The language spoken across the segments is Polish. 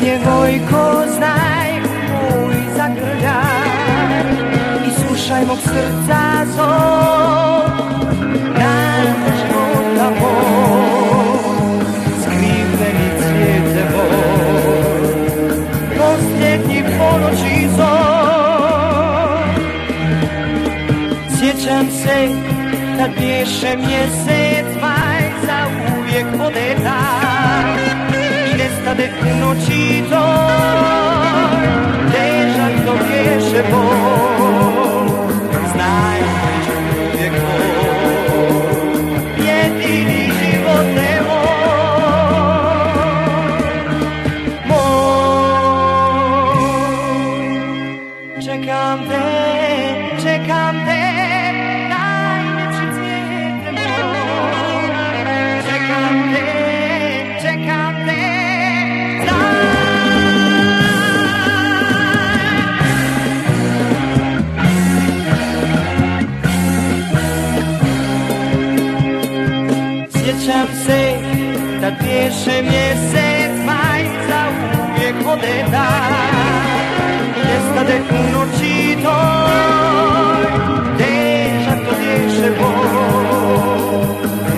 mnie Wojko znaj, mój zagraj i słuchaj mog serca ząb, nasz woda Zgwinę i cwiedzę wol, pozdredni ponoć i ząb. Sieczam se, nadbierze mnie odeta, i nesta de noci moj Čekam te, čekam te Najlepši cvijete moj Čekam te, čekam te Znaj Sjećam se da bješe mjesec maj za uvijek ode state conosciuto dei 110 voi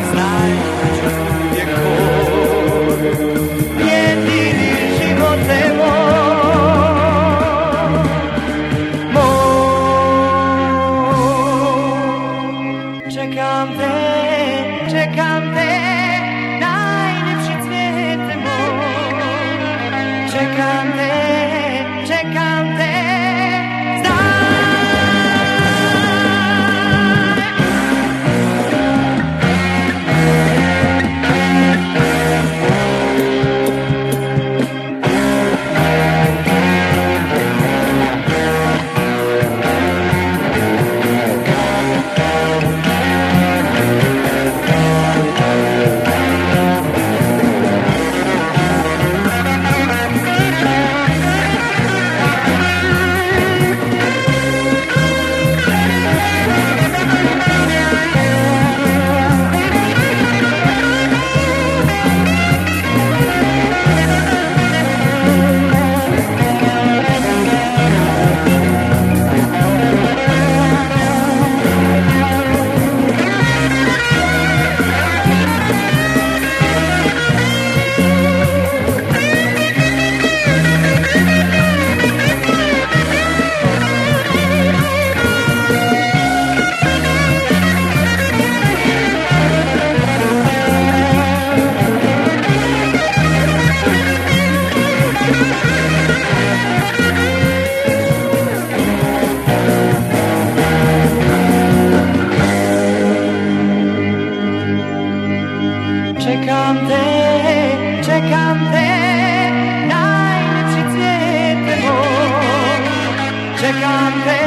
stai facendo e cuore e dirigi con te voi c'è cante c'è cante najlepši cvijet moj Čekam Czekam te, czekam te Najlepszy cwiet Czekam te